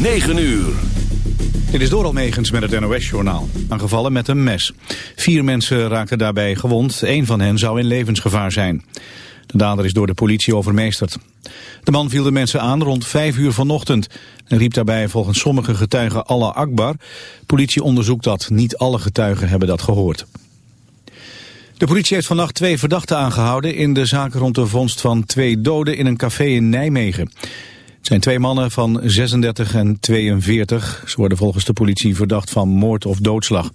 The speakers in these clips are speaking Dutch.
9 uur. Dit is door Almegens met het NOS-journaal. Aangevallen met een mes. Vier mensen raakten daarbij gewond. Eén van hen zou in levensgevaar zijn. De dader is door de politie overmeesterd. De man viel de mensen aan rond vijf uur vanochtend... en riep daarbij volgens sommige getuigen Allah Akbar. Politie onderzoekt dat. Niet alle getuigen hebben dat gehoord. De politie heeft vannacht twee verdachten aangehouden... in de zaak rond de vondst van twee doden in een café in Nijmegen. Het zijn twee mannen van 36 en 42. Ze worden volgens de politie verdacht van moord of doodslag.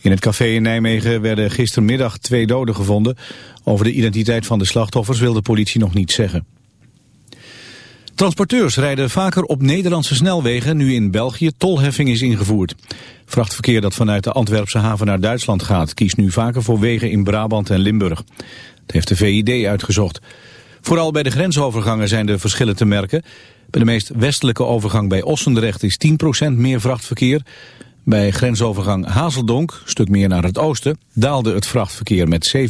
In het café in Nijmegen werden gistermiddag twee doden gevonden. Over de identiteit van de slachtoffers wil de politie nog niet zeggen. Transporteurs rijden vaker op Nederlandse snelwegen nu in België tolheffing is ingevoerd. Vrachtverkeer dat vanuit de Antwerpse haven naar Duitsland gaat kiest nu vaker voor wegen in Brabant en Limburg. Dat heeft de VID uitgezocht. Vooral bij de grensovergangen zijn de verschillen te merken. Bij de meest westelijke overgang bij Ossendrecht is 10% meer vrachtverkeer. Bij grensovergang Hazeldonk, een stuk meer naar het oosten, daalde het vrachtverkeer met 7%.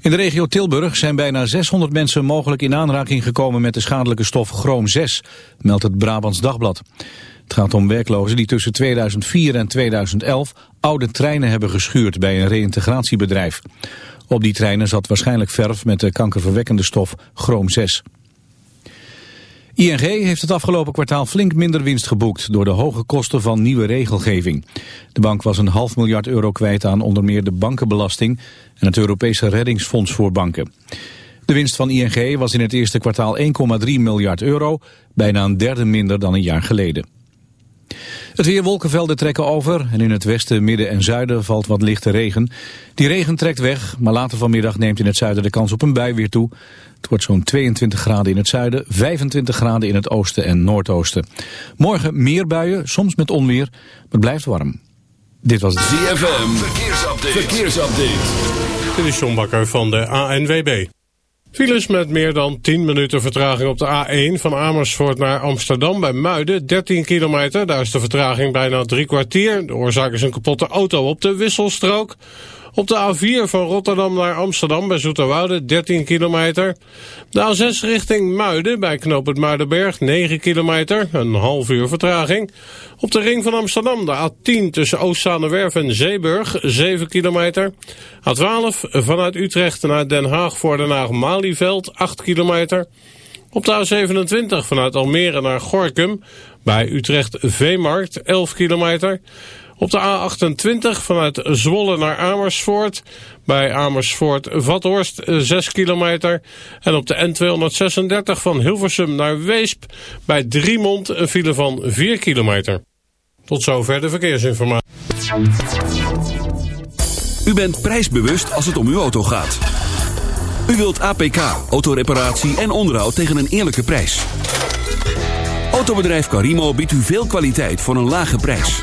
In de regio Tilburg zijn bijna 600 mensen mogelijk in aanraking gekomen met de schadelijke stof chroom 6, meldt het Brabants Dagblad. Het gaat om werklozen die tussen 2004 en 2011 oude treinen hebben geschuurd bij een reïntegratiebedrijf. Op die treinen zat waarschijnlijk verf met de kankerverwekkende stof chroom 6. ING heeft het afgelopen kwartaal flink minder winst geboekt door de hoge kosten van nieuwe regelgeving. De bank was een half miljard euro kwijt aan onder meer de bankenbelasting en het Europese reddingsfonds voor banken. De winst van ING was in het eerste kwartaal 1,3 miljard euro, bijna een derde minder dan een jaar geleden. Het weer wolkenvelden trekken over en in het westen, midden en zuiden valt wat lichte regen. Die regen trekt weg, maar later vanmiddag neemt in het zuiden de kans op een bui weer toe. Het wordt zo'n 22 graden in het zuiden, 25 graden in het oosten en noordoosten. Morgen meer buien, soms met onweer, maar het blijft warm. Dit was het ZFM, verkeersupdate. verkeersupdate. Dit is John Bakker van de ANWB. Files met meer dan 10 minuten vertraging op de A1 van Amersfoort naar Amsterdam bij Muiden. 13 kilometer, daar is de vertraging bijna drie kwartier. De oorzaak is een kapotte auto op de wisselstrook. Op de A4 van Rotterdam naar Amsterdam bij Zoeterwoude 13 kilometer. De A6 richting Muiden bij knooppunt Muidenberg 9 kilometer, een half uur vertraging. Op de ring van Amsterdam de A10 tussen Oostzaanewerf en Zeeburg 7 kilometer. A12 vanuit Utrecht naar Den Haag voor Den Haag-Malieveld 8 kilometer. Op de A27 vanuit Almere naar Gorkum bij Utrecht Veemarkt 11 kilometer. Op de A28 vanuit Zwolle naar Amersfoort. Bij Amersfoort-Vathorst 6 kilometer. En op de N236 van Hilversum naar Weesp. Bij Driemond een file van 4 kilometer. Tot zover de verkeersinformatie. U bent prijsbewust als het om uw auto gaat. U wilt APK, autoreparatie en onderhoud tegen een eerlijke prijs. Autobedrijf Carimo biedt u veel kwaliteit voor een lage prijs.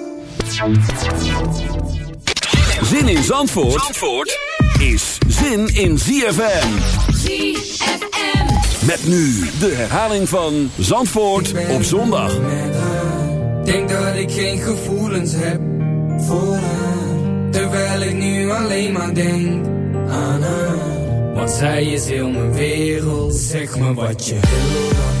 Zin in Zandvoort, Zandvoort is zin in ZFM. ZFM. Met nu de herhaling van Zandvoort op zondag. Denk dat ik geen gevoelens heb voor haar. Terwijl ik nu alleen maar denk aan haar. Want zij is heel mijn wereld. Zeg me wat je wil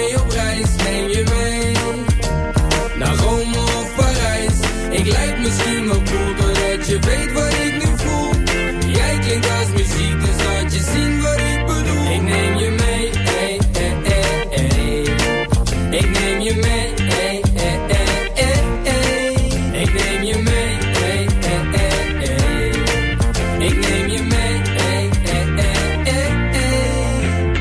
Ik lijk misschien wel cool, doordat je weet wat ik nu voel. Jij klinkt als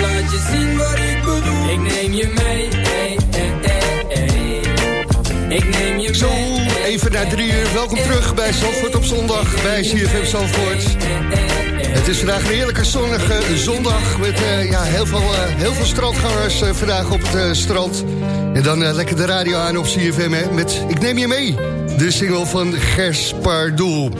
Laat je zien wat ik bedoel. Ik neem je mee, ey, ey, ey. Ik neem je Zo, mee. ey, even na drie uur. Welkom terug bij Zandvoort op zondag bij CFM Zandvoort. Het is vandaag een heerlijke zonnige zondag met eh, ja, heel, veel, eh, heel veel strandgangers eh, vandaag op het eh, strand. En dan eh, lekker de radio aan op CFM hè, met Ik Neem Je Mee. De single van Gers Pardoel.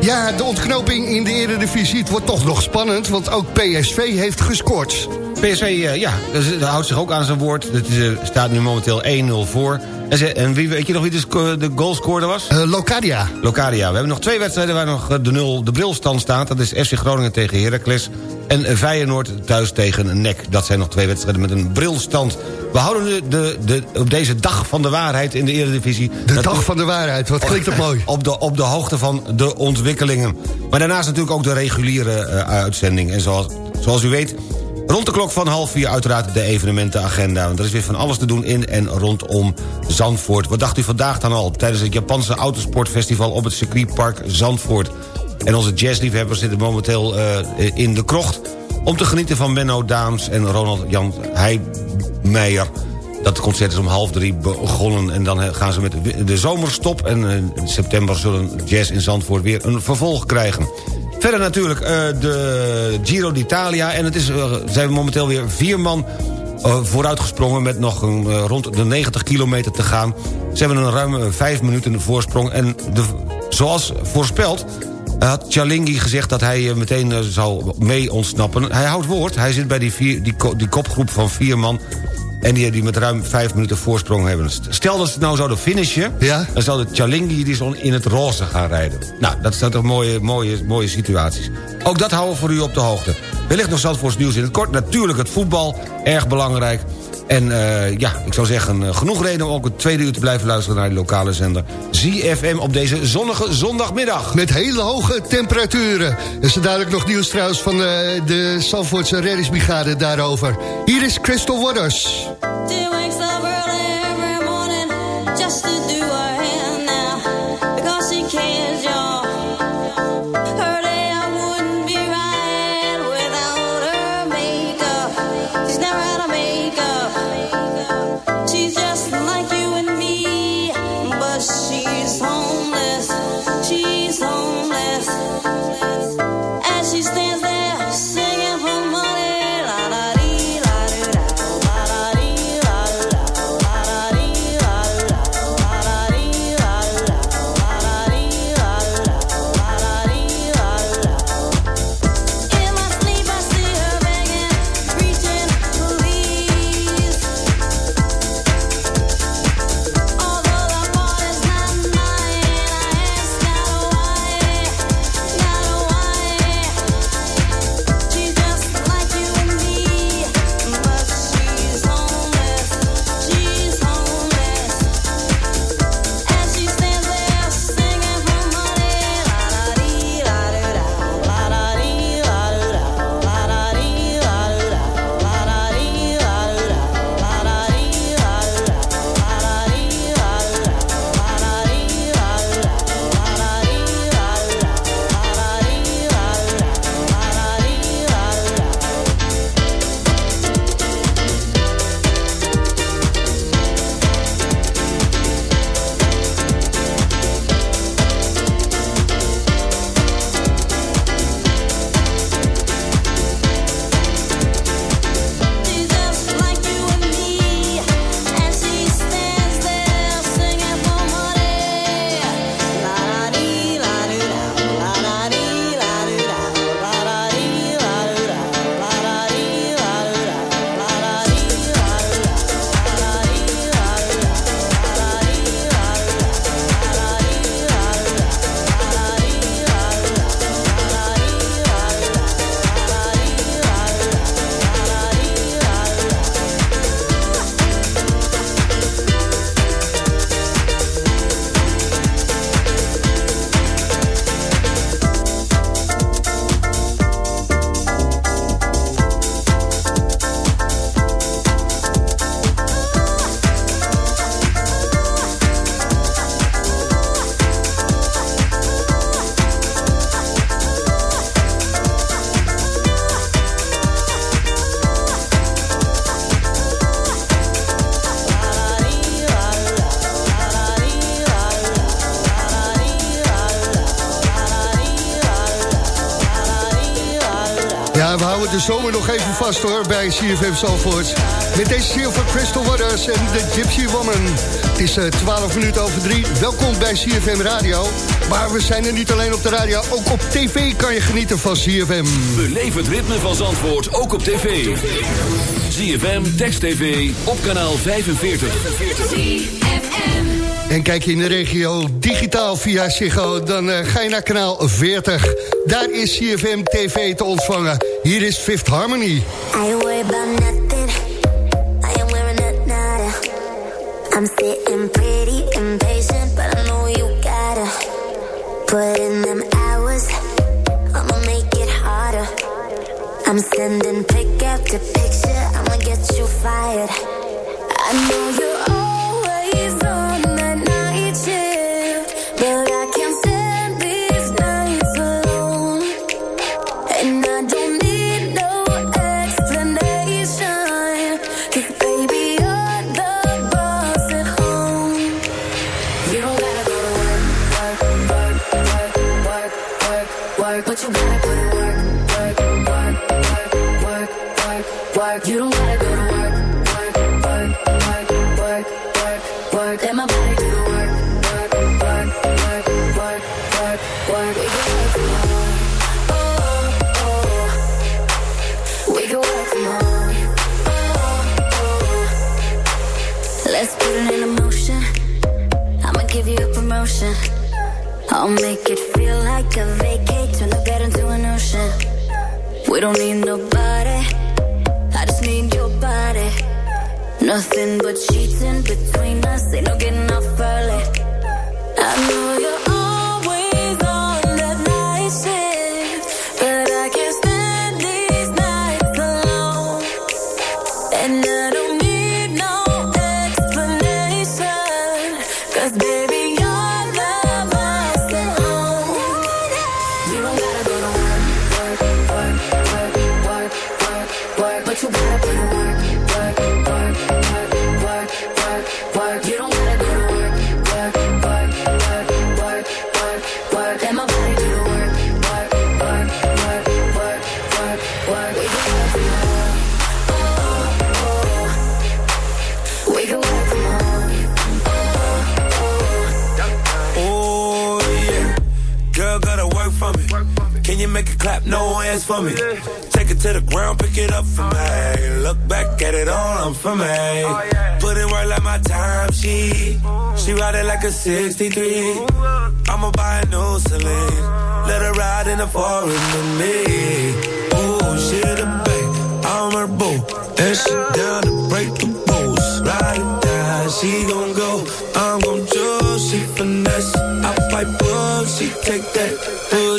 Ja, de ontknoping in de Eredivisie. Het wordt toch nog spannend, want ook PSV heeft gescoord. PSV, eh, ja, dat houdt zich ook aan zijn woord. Het is, eh, staat nu momenteel 1-0 voor. En, ze, en wie, weet je nog wie de, de goalscorer was? Eh, Locadia. Locadia. We hebben nog twee wedstrijden waar nog de, nul, de brilstand staat. Dat is FC Groningen tegen Heracles. En Feyenoord thuis tegen NEC. Dat zijn nog twee wedstrijden met een brilstand. We houden de, de, de, op deze dag van de waarheid in de Eredivisie... De dat- dag van de waarheid, wat klinkt dat mooi. op de, op de hoogte van de ontwikkelingen. Maar daarnaast natuurlijk ook de reguliere uitzending. En zoals, zoals u weet, rond de klok van half vier uiteraard de evenementenagenda. Want er is weer van alles te doen in en rondom Zandvoort. Wat dacht u vandaag dan al? Tijdens het Japanse autosportfestival op het circuitpark Zandvoort. En onze jazzliefhebbers zitten momenteel eh, in de krocht... om te genieten van Menno Daams en Ronald Jan Heijmeijer... Dat concert is om half drie begonnen en dan gaan ze met de- de zomerstop. En eh, in september zullen Jazz in Zandvoort weer een vervolg krijgen. Verder natuurlijk eh, de Giro d'Italia. En het is, eh, zijn momenteel weer vier man eh, vooruitgesprongen... met nog rond de 90 kilometer te gaan. Ze hebben een ruime vijf minuten voorsprong. En de, zoals voorspeld had Chalingi gezegd dat hij meteen zou mee ontsnappen. Hij houdt woord. Hij zit bij die, vier, die, die kopgroep van vier man... En die, die met ruim vijf minuten voorsprong hebben. Stel dat ze nou zouden finishen... Ja. dan zou de Chalingi die zo in het roze gaan rijden. Nou, dat zijn toch mooie, mooie, mooie situaties. Ook dat houden we voor u op de hoogte. Wellicht nog Zandvoorts nieuws in het kort. Natuurlijk het voetbal, erg belangrijk. En eh, ja, ik zou zeggen, eh, genoeg reden om ook het tweede uur te blijven luisteren... naar de lokale zender ZFM op deze zonnige zondagmiddag. Met hele hoge temperaturen. Er is er duidelijk nog nieuws trouwens van eh, de Zandvoortse reddingsbrigade daarover. Hier is Crystal Waters. Just to do de zomer nog even vast hoor bij CFM Zalvoort. Met deze ziel van Crystal Waters en de Gypsy Woman. Het is eh, 12 minuten over drie. Welkom bij CFM Radio. Maar we zijn er niet alleen op de radio, ook op tv kan je genieten van CFM. Beleef het ritme van Zandvoort ook op tv. ZFM, Text TV, op kanaal 45. En kijk je in de regio digitaal via Ziggo, dan eh, ga je naar kanaal 40. Daar is CFM TV te ontvangen. Hier is Fifth Harmony. I worried about nothing. I am wearing a nada. I'm sitting pretty impatient, but I know you gotta put in them hours. I'ma make it harder. I'm sending pick after picture. I'ma get you fired. I know you're I'll make it feel like a vacate. Turn the bed into an ocean. We don't need nobody. I just need your body. Nothing but cheating hands for me. Take it to the ground, pick it up for me. Look back at it all, I'm for me. Put it work like my time, she. She ride it like a 63. I'ma buy a new Celine. Let her ride in the forest with me. Oh, she the babe, I'm her boo. And she down to break the rules. Ride it down, she gon' go. I'm gon' choose, she finesse. I fight book, she take that. Put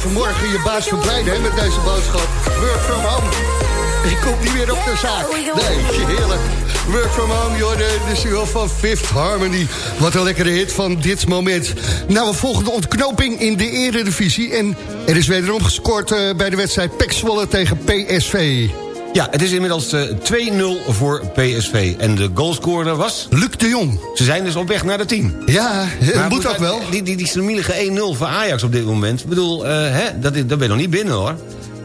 even morgen je baas verblijden hè, met deze boodschap. Work from home. Je komt niet meer op de zaak. Nee, heerlijk. Work from home, joh, de, single van Fifth Harmony. Wat een lekkere hit van dit moment. Nou, we volgen de ontknoping in de eredivisie. En er is wederom gescoord eh, bij de wedstrijd PEC Zwolle tegen PSV. Ja, het is inmiddels eh, 2-0 voor PSV. En de goalscorer was? Luc de Jong. Ze zijn dus op weg naar de 10. Ja, dat moet ook wel. Die, die, die slimielige 1-0 voor Ajax op dit moment. Ik bedoel, eh, hè, dat, is- dat ben je nog niet binnen hoor.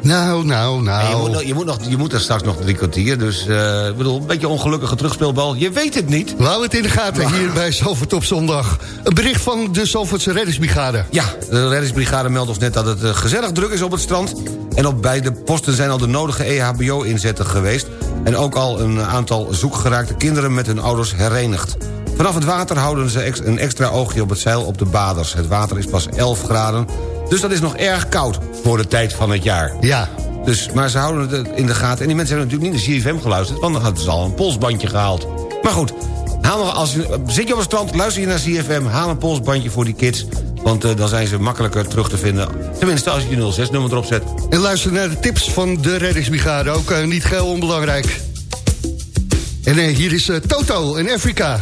Nou, nou, En je, nou. moet, nog- je, moet nog, je moet er straks nog drie kwartier. Dus eh, ik bedoel, een beetje ongelukkige terugspeelbal. Je weet het niet. Houden het in de gaten hier bij Zalvoort op zondag. Een bericht van de Zalvoortse reddingsbrigade. Ja, de reddingsbrigade meldt ons net dat het eh, gezellig druk is op het strand. En op beide posten zijn al de nodige EHBO-inzetten geweest. En ook al een aantal zoekgeraakte kinderen met hun ouders herenigd. Vanaf het water houden ze een extra oogje op het zeil op de baders. Het water is pas 11 graden, dus dat is nog erg koud voor de tijd van het jaar. Ja. Dus, maar ze houden het in de gaten. En die mensen hebben natuurlijk niet naar CFM geluisterd... want dan hadden ze al een polsbandje gehaald. Maar goed, haal nog, als je, zit je op het strand, luister je naar CFM... haal een polsbandje voor die kids... Want eh, dan zijn ze makkelijker terug te vinden. Tenminste, als je je 06-nummer erop zet. En luister naar de tips van de reddingsbrigade. Ook eh, niet geheel onbelangrijk. En eh, hier is Toto in Afrika.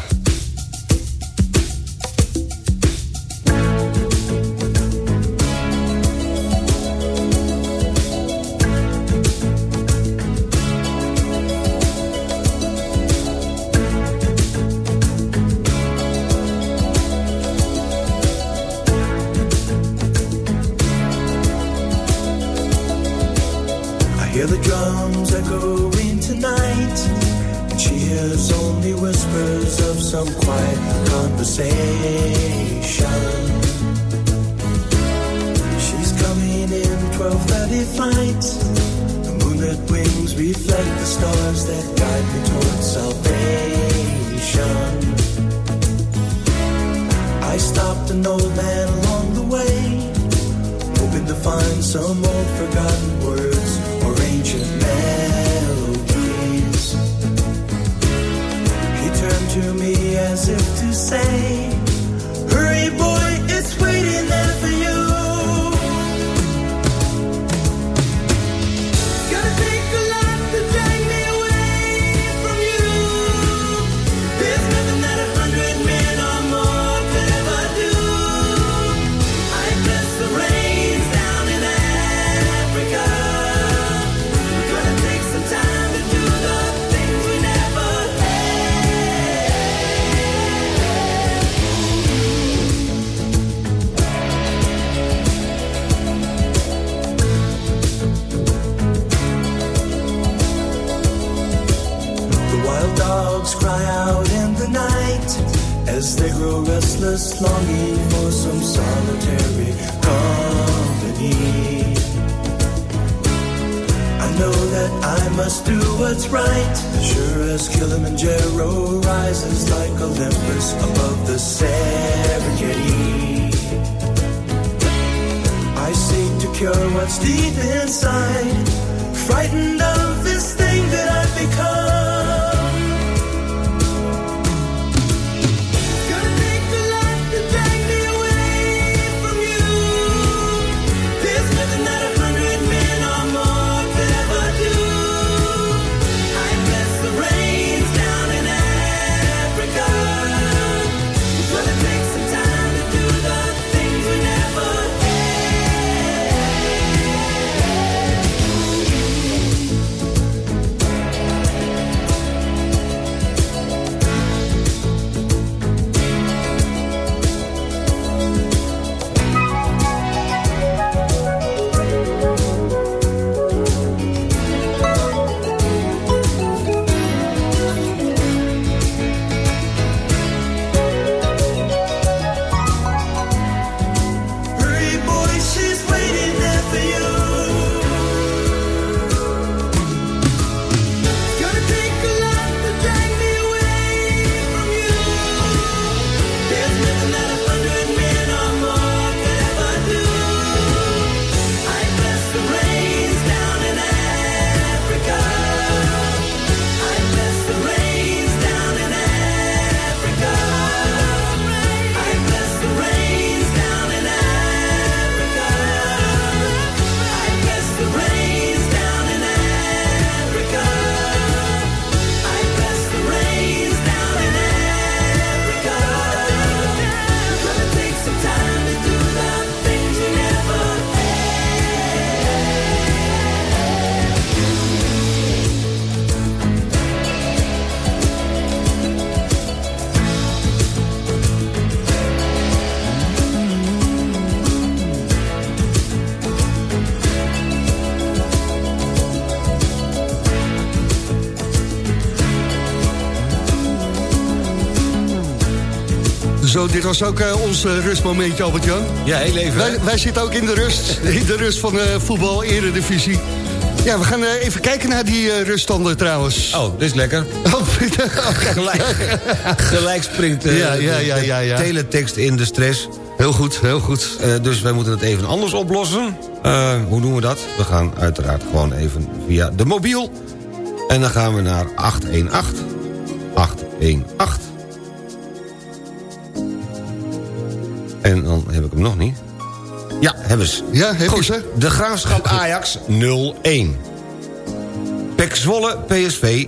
dit was ook eh, ons uh, rustmomentje, Albert-Jan. Ja, heel even. Wij, wij, zitten ook in de rust, de rust van eh, voetbal eredivisie. Ja, we gaan even kijken naar die ruststanden trouwens. Oh, dit is lekker. Oh, oh gelijk, gelijk springt ja, ja, ja, ja, ja. teletext in de stress. Heel goed, heel goed. dus wij moeten het even anders oplossen. hoe doen we dat? We gaan uiteraard gewoon even via de mobiel. En dan gaan we naar 818. 818. Nog niet. Ja, hebben ze. Ja, heb je Goed, ze? De Graafschap Ajax 0-1. PEC Zwolle PSV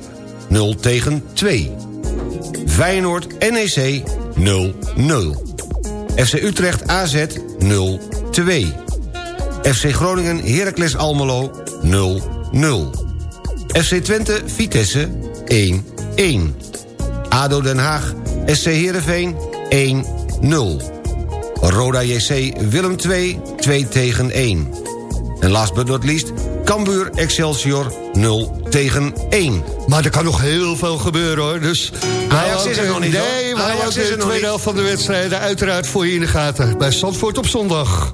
0 tegen 2. Feyenoord NEC 0-0. FC Utrecht AZ 0-2. FC Groningen Heracles Almelo 0-0. FC Twente Vitesse 1-1. ADO Den Haag SC Heerenveen 1-0. Roda JC Willem 2, 2 tegen 1. En last but not least, Cambuur Excelsior 0 tegen 1. Maar er kan nog heel veel gebeuren hoor. Dus Ajax is er nog niet, Nee, we Ajax is er de tweede helft van de wedstrijden uiteraard voor je in de gaten. Bij Zandvoort op zondag.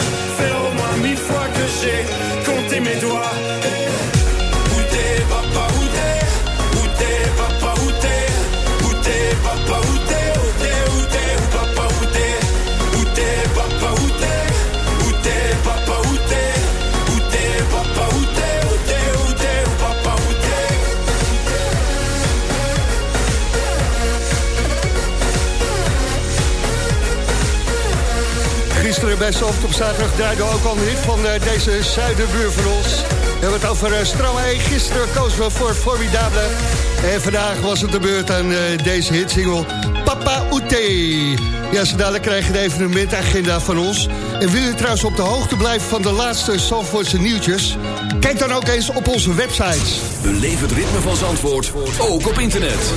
marcher, compter mes doigts. Bij Zandvoort op zaterdag draaiden ook al een hit van eh, deze zuiderbuur van ons. We hebben het over uh, Stromae. Gisteren kozen we voor Formidable. En vandaag was het de beurt aan eh, deze hitsingle Papa Oete. Ja, zo dadelijk krijg je de evenementagenda van ons. En wil je trouwens op de hoogte blijven van de laatste Zandvoortse nieuwtjes? Kijk dan ook eens op onze website. Beleef het ritme van Zandvoort, ook op internet.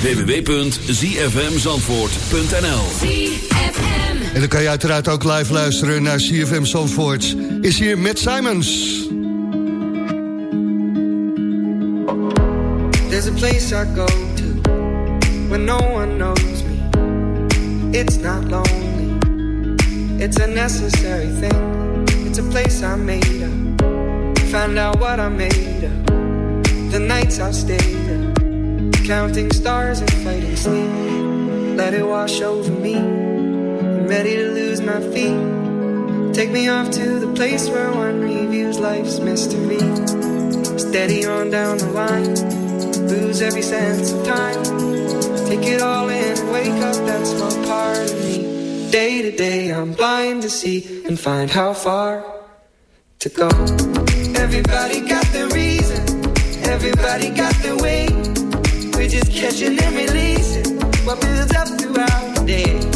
www.zfmzandvoort.nl En dan kan je uiteraard ook live luisteren naar CFM Zandvoort. Is hier Matt Simons. There's a place I go to when no one knows me. It's not lonely, it's a necessary thing. It's a place I made up. Found out what I made up. The nights I've stayed up. counting stars and fighting sleep. Let it wash over me. Ready to lose my feet. Take me off to the place where one reviews life's mystery. Steady on down the line. Lose every sense of time. Take it all in wake up that small part of me. Day to day, I'm blind to see and find how far to go. Everybody got their reason. Everybody got their way. We're just catching and releasing what builds up throughout the day.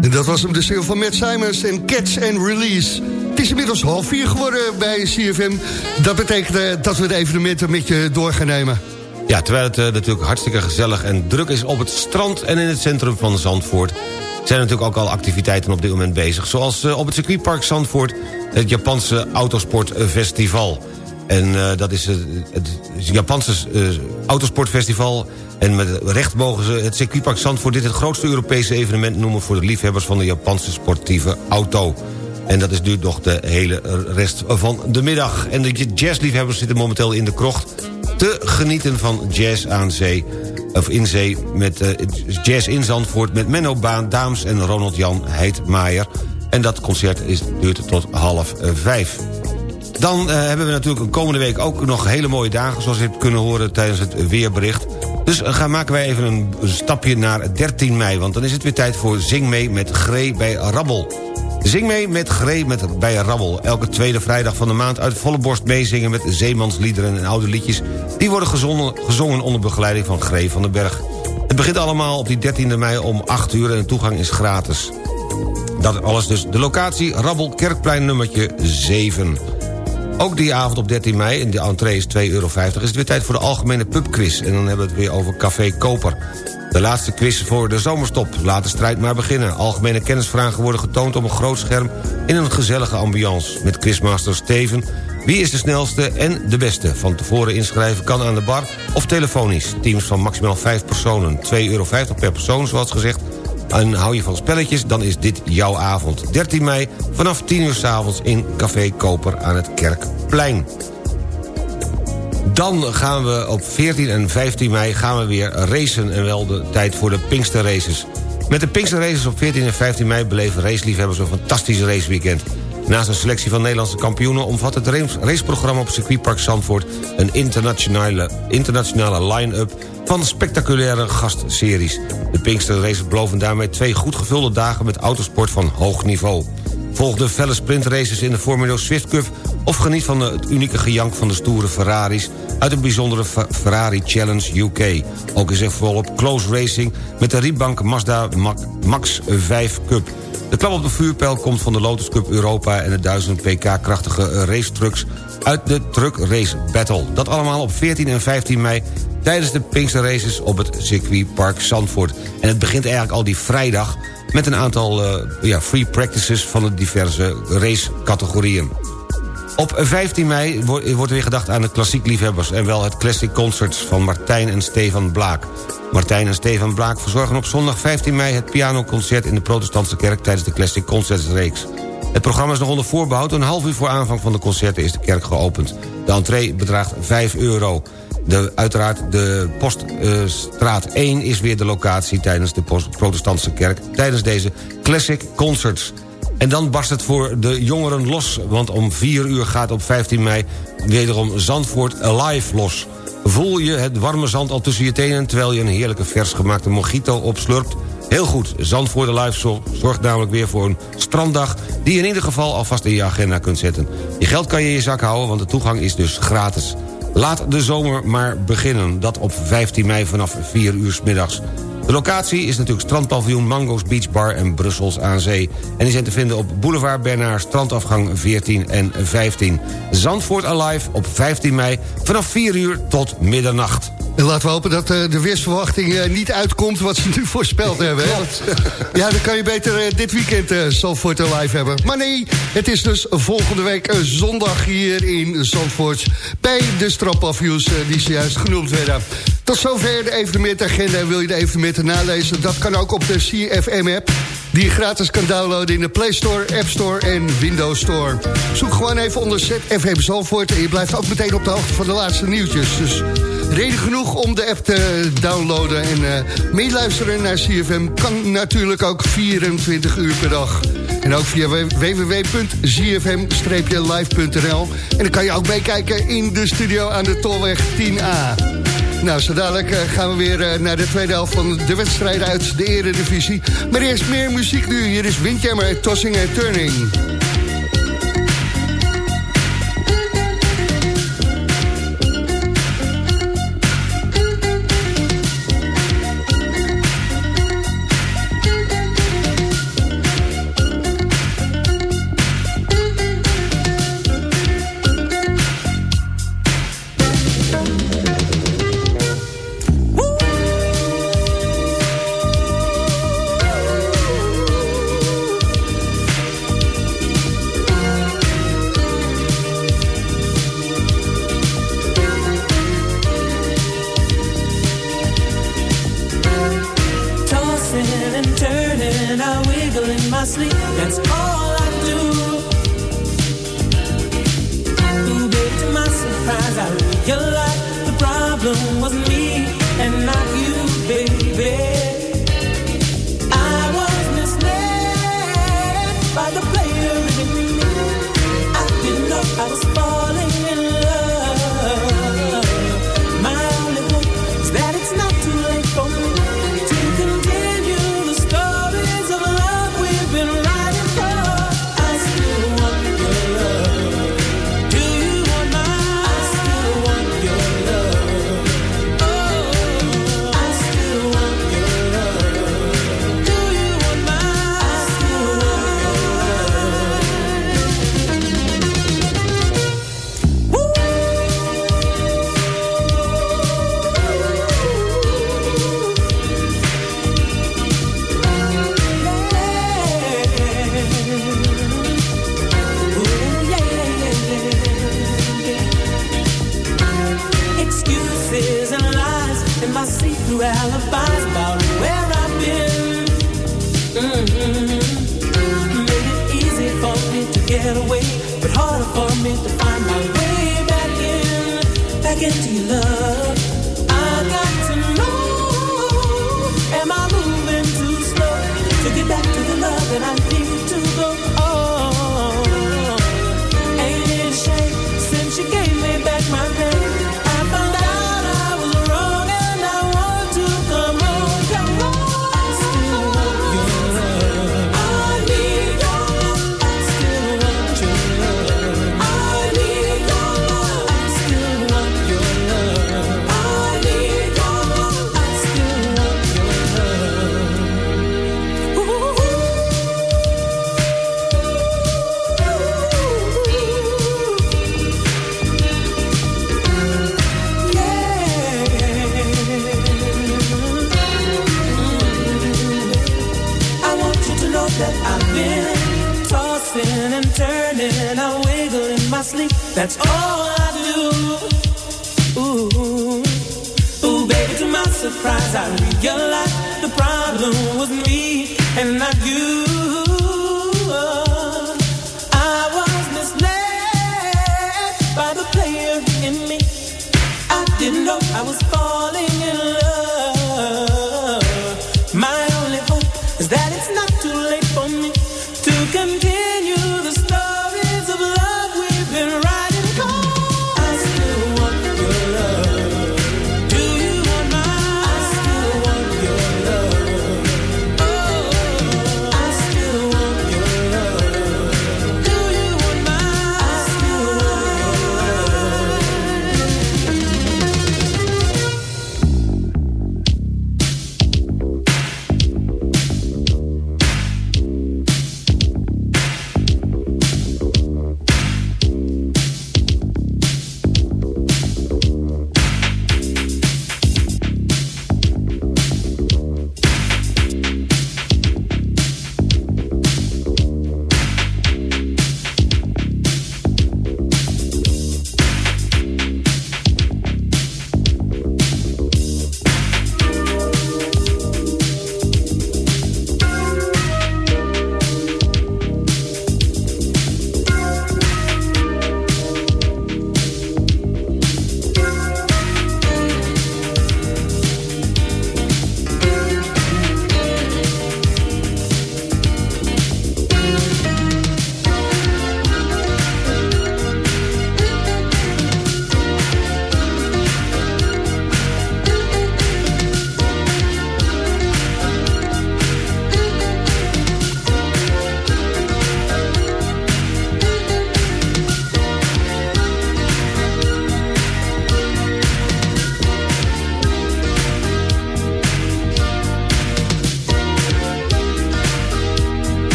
En dat was hem de single van Matt Simons en Catch and Release. Het is inmiddels half vier geworden bij CFM. Dat betekent eh, dat we het evenement met je door gaan nemen. Ja, terwijl het eh, natuurlijk hartstikke gezellig en druk is op het strand... en in het centrum van Zandvoort... zijn natuurlijk ook al activiteiten op dit moment bezig. Zoals eh, op het circuitpark Zandvoort... het Japanse Autosportfestival. En eh, dat is het, het Japanse autosportfestival... en met recht mogen ze het circuitpark Zandvoort... dit het grootste Europese evenement noemen... voor de liefhebbers van de Japanse sportieve auto. En dat is duurt nog de hele rest van de middag. En de jazzliefhebbers zitten momenteel in de krocht te genieten van jazz aan zee. Of in zee met uh, jazz in Zandvoort met Menno Baan, Daams en Ronald Jan Heidmaier. En dat concert is, duurt tot half uh, vijf. Dan uh, hebben we natuurlijk een komende week ook nog hele mooie dagen... zoals je hebt kunnen horen tijdens het weerbericht. Dus gaan maken wij even een stapje naar 13 mei... want dan is het weer tijd voor Zing mee met Gree bij Rabbel. Zing mee met Gree met, bij Rabbel. Elke tweede vrijdag van de maand uit volle borst meezingen... met zeemansliederen en oude liedjes. Die worden gezongen, onder begeleiding van Gree van den Berg. Het begint allemaal op die 13e mei om 8 uur... en de toegang is gratis. Dat alles dus de locatie Rabbel Kerkplein nummertje 7. Ook die avond op 13 mei, en de entree is 2,50 euro... is het weer tijd voor de algemene pubquiz. En dan hebben we het weer over Café Koper. De laatste quiz voor de zomerstop. Laat de strijd maar beginnen. Algemene kennisvragen worden getoond op een groot scherm... in een gezellige ambiance. Met quizmaster Steven. Wie is de snelste en de beste? Van tevoren inschrijven kan aan de bar of telefonisch. Teams van maximaal 5 personen. 2,50 euro per persoon, zoals gezegd. En hou je van spelletjes, dan is dit jouw avond. 13 mei, vanaf 10 uur s'avonds in Café Koper aan het Kerkplein. Dan gaan we op 14 en 15 mei gaan we weer racen... en wel de tijd voor de Pinkster Races. Met de Pinkster Races op 14 en 15 mei... beleven raceliefhebbers een fantastisch raceweekend. Naast een selectie van Nederlandse kampioenen... omvat het raceprogramma op circuitpark Zandvoort... een internationale, internationale line-up van spectaculaire gastseries. De Pinkster Races beloven daarmee twee goed gevulde dagen... met autosport van hoog niveau. Volg de felle sprintraces in de Formula Swift Cup Of geniet van het unieke gejank van de stoere Ferraris... uit een bijzondere Ferrari Challenge UK. Ook is er volop close racing met de Rebank Mazda Ma- Max 5 Cup. De klap op de vuurpijl komt van de Lotus Cup Europa... en de 1000 pk krachtige racetrucks uit de Truck Race Battle. Dat allemaal op 14 en 15 mei tijdens de Pinkster Races op het circuitpark Zandvoort. En het begint eigenlijk al die vrijdag met een aantal eh, ja, free practices van de diverse racecategorieën. Op 15 mei wo- wordt weer gedacht aan de klassiek liefhebbers... en wel het Classic Concerts van Martijn en Stefan Blaak. Martijn en Stefan Blaak verzorgen op zondag 15 mei... het pianoconcert in de protestantse kerk tijdens de Classic Concerts reeks. Het programma is nog onder voorbehoud. Een half uur voor aanvang van de concerten is de kerk geopend. De entree bedraagt 5 euro. De, uiteraard, de Poststraat 1 is weer de locatie tijdens de protestantse kerk... tijdens deze Classic Concerts. En dan barst het voor de jongeren los, want om 4 uur gaat op 15 mei... wederom Zandvoort Alive los. Voel je het warme zand al tussen je tenen... terwijl je een heerlijke vers gemaakte mojito opslurpt? Heel goed, Zandvoort Alive zo- zorgt namelijk weer voor een stranddag... die je in ieder geval alvast in je agenda kunt zetten. Je geld kan je in je zak houden, want de toegang is dus gratis. Laat de zomer maar beginnen, dat op 15 mei vanaf 4 uur 's middags. De locatie is natuurlijk strandpaviljoen Mango's Beach Bar en Brussels aan Zee. En die zijn te vinden op Boulevard Bernard, strandafgang 14 en 15. Zandvoort Alive op 15 mei vanaf 4 uur tot middernacht. En laten we hopen dat eh, de weersverwachting eh, niet uitkomt wat ze nu voorspeld hebben. Hè? Ja, dan kan je beter eh, dit weekend eh Zandvoort live hebben. Maar nee, het is dus volgende week zondag hier in Zandvoort... bij de strandpaviljoens eh, die zojuist genoemd werden. Tot zover de evenementagenda. En wil je de evenementen nalezen? Dat kan ook op de CFM-app... die je gratis kan downloaden in de Play Store, App Store en Windows Store. Zoek gewoon even onder ZFM Zandvoort... en je blijft ook meteen op de hoogte van de laatste nieuwtjes. Dus reden genoeg om de app te downloaden. En eh, meeluisteren naar CFM kan natuurlijk ook 24 uur per dag. En ook via www.zfm-live.nl. En dan kan je ook meekijken in de studio aan de Tolweg 10A. Nou, zo dadelijk eh, gaan we weer eh, naar de tweede helft van de wedstrijden uit de eredivisie. Maar eerst meer muziek nu. Hier is Windjammer, Tossing en Turning. Turning, I wiggle in my sleep. That's all I do. Ooh, baby, to my surprise, I realized the problem Get to your love?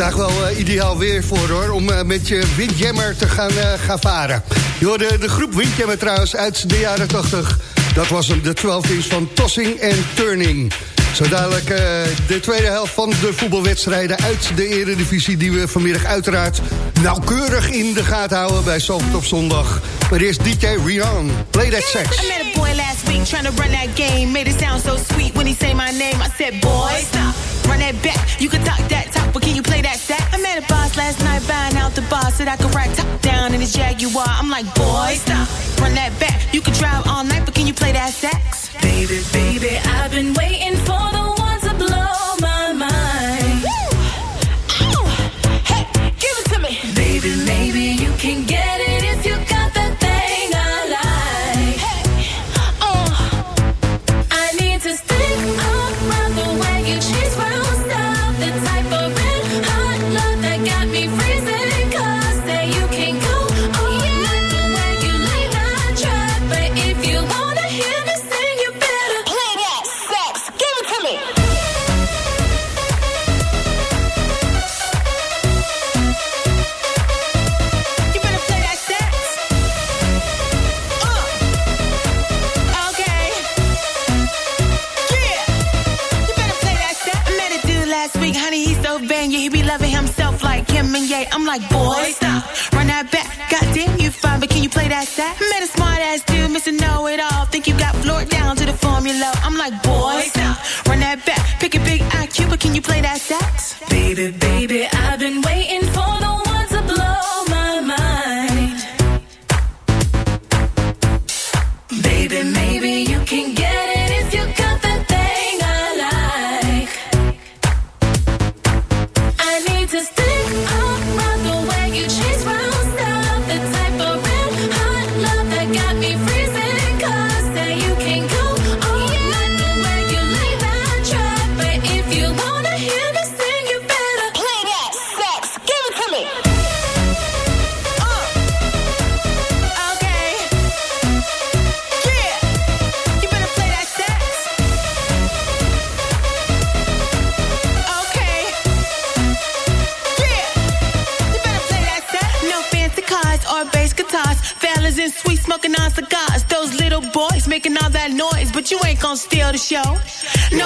vandaag wel eh, ideaal weer voor hoor, om eh, met je windjammer te gaan, eh, gaan varen. Je hoorde de groep Windjammer trouwens uit de jaren 80. Dat was hem, de 12 inch van Tossing en Turning. Zo dadelijk de tweede helft van de voetbalwedstrijden uit de eredivisie... die we vanmiddag uiteraard nauwkeurig in de gaten houden bij Zalft zondag. Maar eerst DJ Rian, Play That Sex. I met a boy last week trying to run that game. Made it sound so sweet when he say my name. I said, boy, stop, run that back. You can talk that talk. But can you play that set? I met a boss last night buying out the bar. Said I could ride top down in his Jaguar. I'm like, boy, stop. Run that back. You can drive all night, but can you play that sax? Baby, baby, I've been waiting for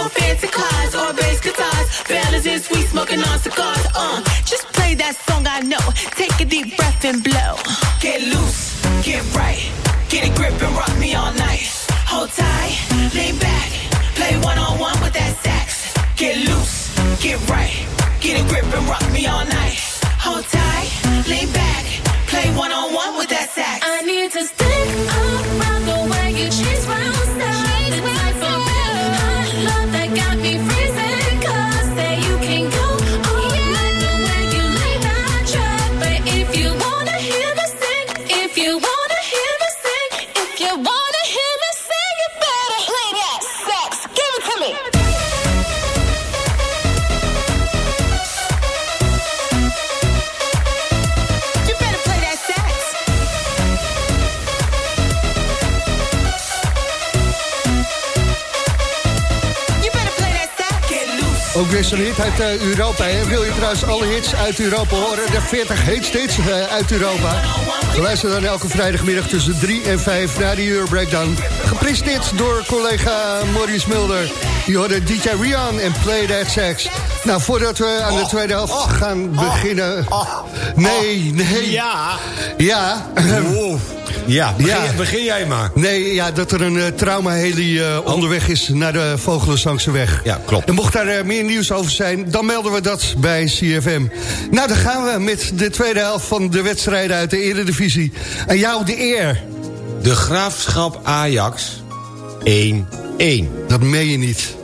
No fancy cars or bass guitars. In sweet smoking on cigars. Uh, just play that song I know. Take a deep breath and blow. Get loose, get right, get a grip and rock hit uit eh, Europa. Hè? Wil je trouwens alle hits uit Europa horen? De 40 heetste hits eh, uit Europa. Luister dan elke vrijdagmiddag tussen 3 en 5 naar de Euro Breakdown. Gepresenteerd door collega Maurice Mulder. Die hoorde DJ Rian en Play That Sax. Nou, voordat we aan de tweede helft gaan beginnen... Nee, nee. Ja. Ja. Ja, begin, Ja. begin jij maar. Nee, ja, dat er een uh, trauma-heli eh, onderweg is naar de Vogelenzangse Ja, klopt. En mocht daar eh, meer nieuws over zijn, dan melden we dat bij CFM. Nou, dan gaan we met de tweede helft van de wedstrijden uit de Eredivisie. En jou de eer. De Graafschap Ajax 1-1. Dat meen je niet.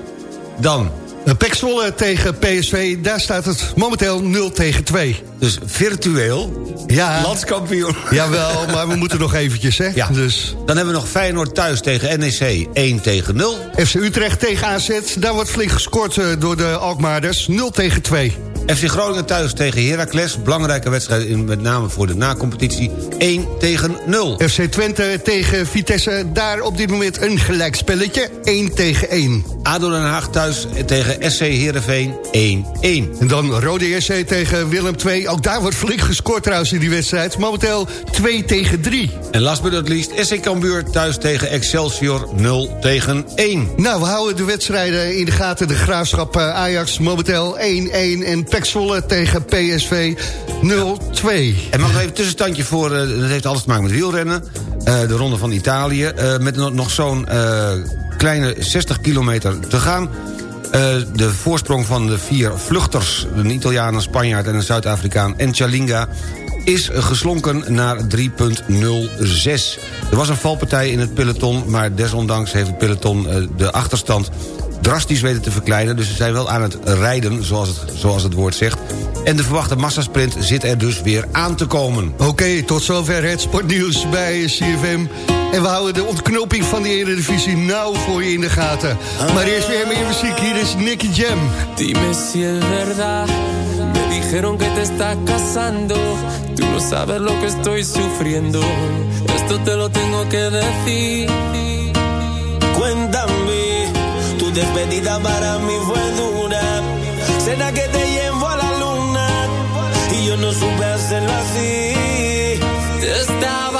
Dan, Pek Zwolle tegen PSV, daar staat het momenteel 0 tegen 2. dus virtueel, Ja, landskampioen. jawel, maar we moeten nog eventjes, hè. Ja. Dus Dan hebben we nog Feyenoord thuis tegen NEC 1 tegen 0. FC Utrecht tegen AZ, daar wordt flink gescoord eh, door de Alkmaarders. 0 tegen 2. FC Groningen thuis tegen Heracles. Belangrijke wedstrijd, in, met name voor de na-competitie. 1 tegen 0. FC Twente tegen Vitesse, daar op dit moment een gelijkspelletje. 1 tegen 1. ADO Den Haag thuis tegen SC Heerenveen 1-1. En dan Rode SC tegen Willem II. Ook daar wordt flink gescoord trouwens in die wedstrijd. Momenteel 2 tegen 3. En last but not least, SC Cambuur thuis tegen Excelsior 0 tegen 1. Nou, we houden de wedstrijden in de gaten. De Graafschap eh, Ajax momenteel 1-1. En Pek Tegen PSV 0-2. En mag even een tussenstandje voor, eh, dat heeft alles te maken met wielrennen. Eh, de Ronde van Italië. eh, met nog, zo'n kleine 60 kilometer te gaan. De voorsprong van de vier vluchters... een Italiaan, een Spanjaard en een Zuid-Afrikaan... en Chalinga is geslonken naar 3.06. Er was een valpartij in het peloton... maar desondanks heeft het peloton de achterstand drastisch weten te verkleinen. Dus ze zijn wel aan het rijden, zoals het, zoals het woord zegt. En de verwachte massasprint zit er dus weer aan te komen. Oké, tot zover het sportnieuws bij CFM. En we houden de ontknoping van de Eredivisie nauw voor je in de gaten. Maar eerst weer meer muziek. Hier is Nicky Jam. Dime si es verdad. Me dijeron que te estás casando. Tú no sabes lo que estoy sufriendo. Esto te lo tengo que decir. Despedida para mí fue dura. Será que te llevo a la luna y yo no supe hacerlo así. Estaba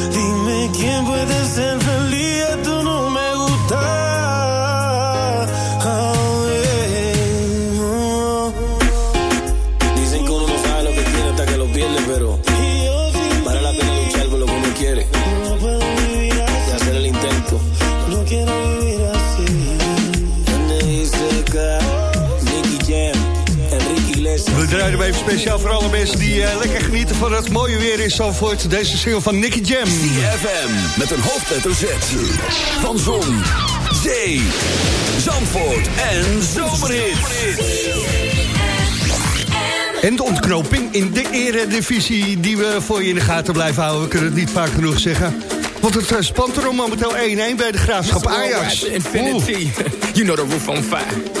We even speciaal voor alle mensen die eh, lekker genieten van het mooie weer in Zandvoort. Deze single van Nicky Jam. CFM met een hoofdletter Z. Van Zon, Zee, Zandvoort en Zomerhits. En de ontknoping in de eredivisie die we voor je in de gaten blijven houden. We kunnen het niet vaak genoeg zeggen. Want het eh, spant er om momenteel 1-1 bij de Graafschap Ajax. You know the roof on fire.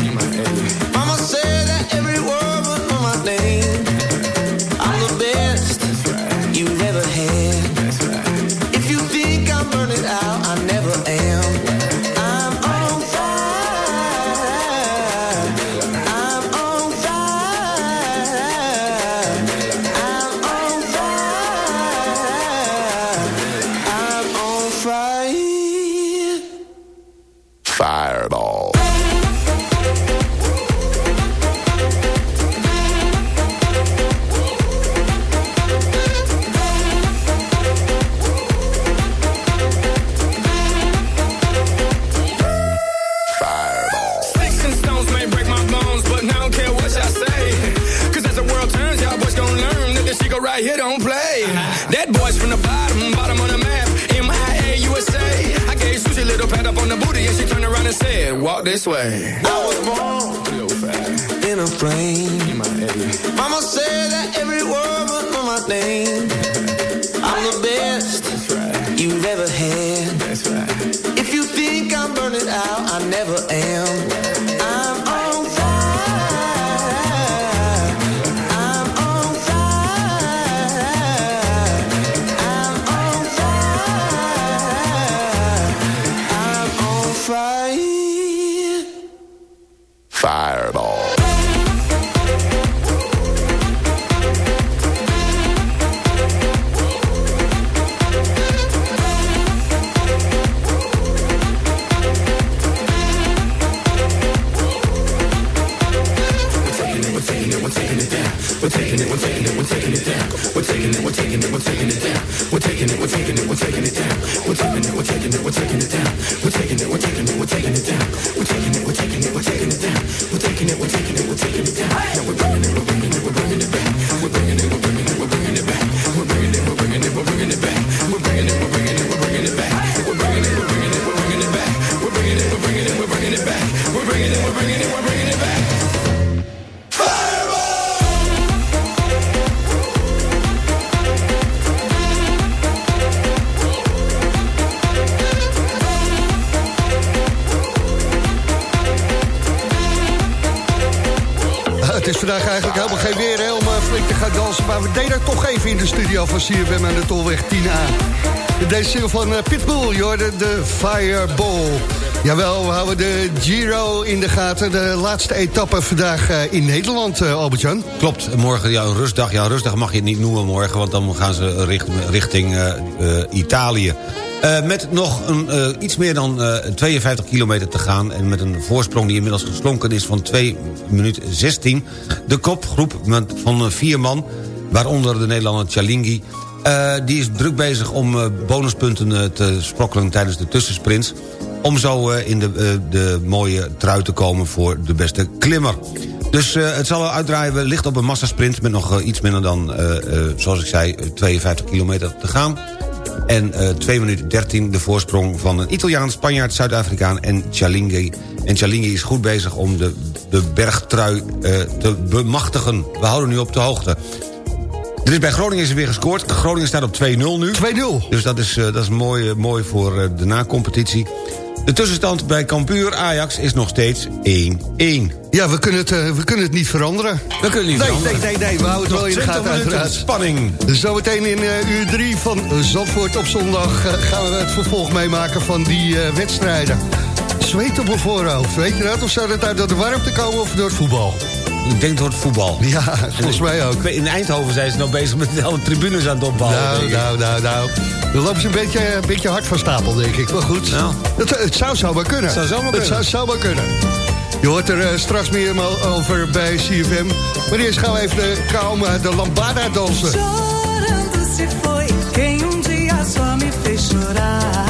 We're taking it, we're taking it, we're taking it down. We're taking it, we're taking it, we're taking it down. We're taking it, we're taking it, we're taking it down. We're taking it, we're taking it, we're taking it down. We're taking it, we're taking it, we're taking it down. We're taking it, we're taking it, we're taking it down. We're taking it, we're taking it, we're taking it down. Now we're bringing it, we're bringing it, we're bringing it back. We're bringing it, we're bringing it. Helemaal geen weer om eh, flink te gaan dansen. Maar we deden toch even in de studio van CFM aan de Tolweg 10A. Deze single van eh, Pitbull, je hoorde de Fireball. Jawel, we houden de Giro in de gaten. De laatste etappe vandaag eh, in Nederland, Albert-Jan. Klopt, morgen een rustdag. Een rustdag mag je het niet noemen morgen... want dan gaan ze richt- richting Italië. Eh, met nog een, eh, iets meer dan eh, 52 kilometer te gaan... en met een voorsprong die inmiddels geslonken is van 2 minuten 16. De kopgroep van eh, vier man, waaronder de Nederlander Chalingi... eh, die is druk bezig om eh, bonuspunten eh, te sprokkelen tijdens de tussensprints. om zo eh, in de, eh, de mooie trui te komen voor de beste klimmer. Dus eh, het zal uitdraaien wellicht op een massasprint... met nog eh, iets minder dan, eh, eh, zoals ik zei, 52 kilometer te gaan. En eh 2 minuten 13 de voorsprong van een Italiaan, Spanjaard, Zuid-Afrikaan en Chalingi. En Chalingi is goed bezig om de, de bergtrui eh, te bemachtigen. We houden nu op de hoogte. Er is bij Groningen is er weer gescoord. Groningen staat op 2-0 nu. 2-0. Dus dat is, eh, dat is mooi, eh, mooi voor de na-competitie. De tussenstand bij Cambuur Ajax is nog steeds 1-1. Ja, we kunnen, het, eh, we kunnen het niet veranderen. We kunnen het niet nee, veranderen. Nee, nee, nee, we houden het wel in de gaten 20 minuten uiteraard. spanning. Zometeen in eh, uur 3 van Zandvoort op zondag... eh, gaan we het vervolg meemaken van die wedstrijden. Zweet op mijn voorhoofd, weet je dat? Of zou dat uit door de warmte komen of door het voetbal? Ik denk door het voetbal. Ja, volgens mij ook. In Eindhoven zijn ze nog bezig met alle tribunes aan het opbouwen. Nou, nou, nou, nou. Dan lopen ze een beetje, een beetje hard van stapel, denk ik. Maar goed, het, het zou zomaar kunnen. Het zou zomaar Het kunnen. zou kunnen. Je hoort er eh, straks meer over bij CFM. Maar eerst gaan we even de Kauma, de Lambada dansen. Chorando se foi quem um dia só me fez chorar.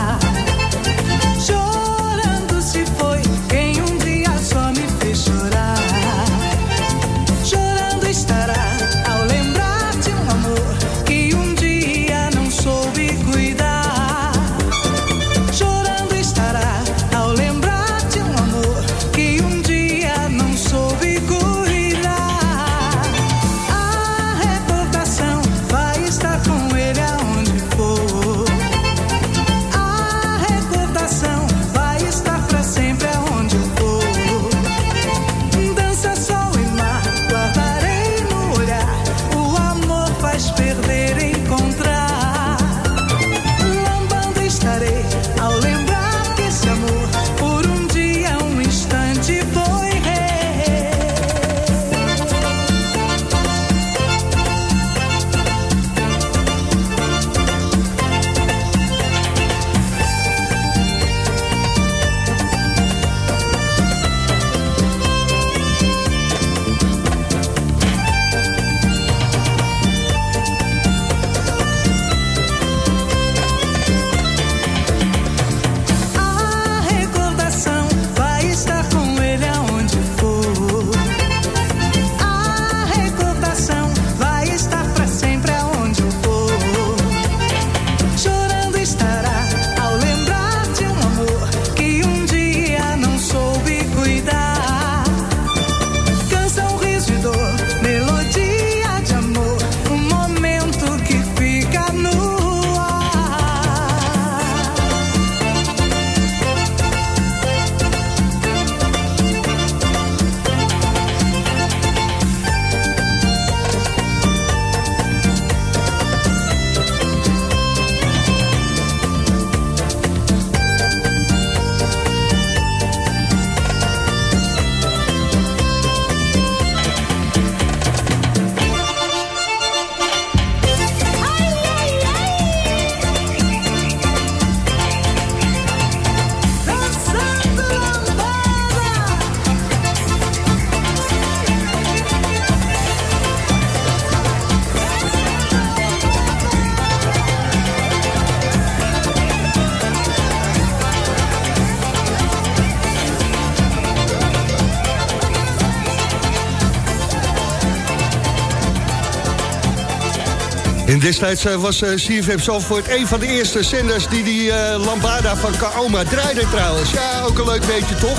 Destijds eh, was eh, CFM Zandvoort een van de eerste zenders... die die eh, Lambada van Kaoma draaide trouwens. Ja, ook een leuk beetje, toch?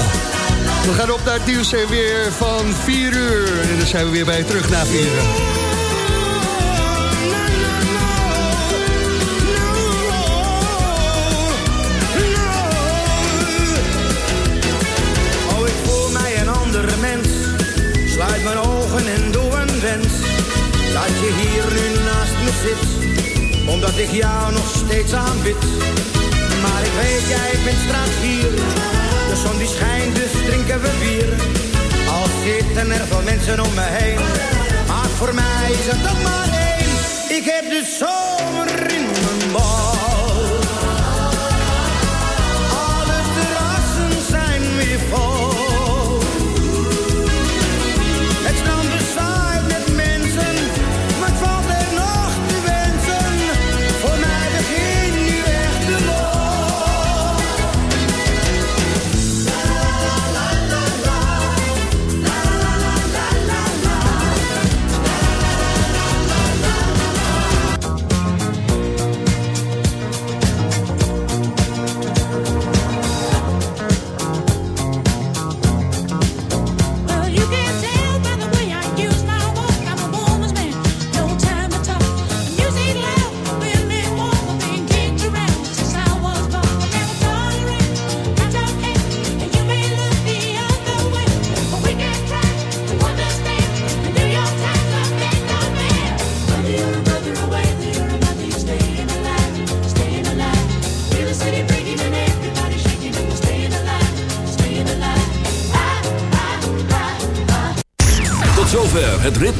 We gaan op naar het weer van 4 uur. En dan zijn we weer bij terug na 4 uur.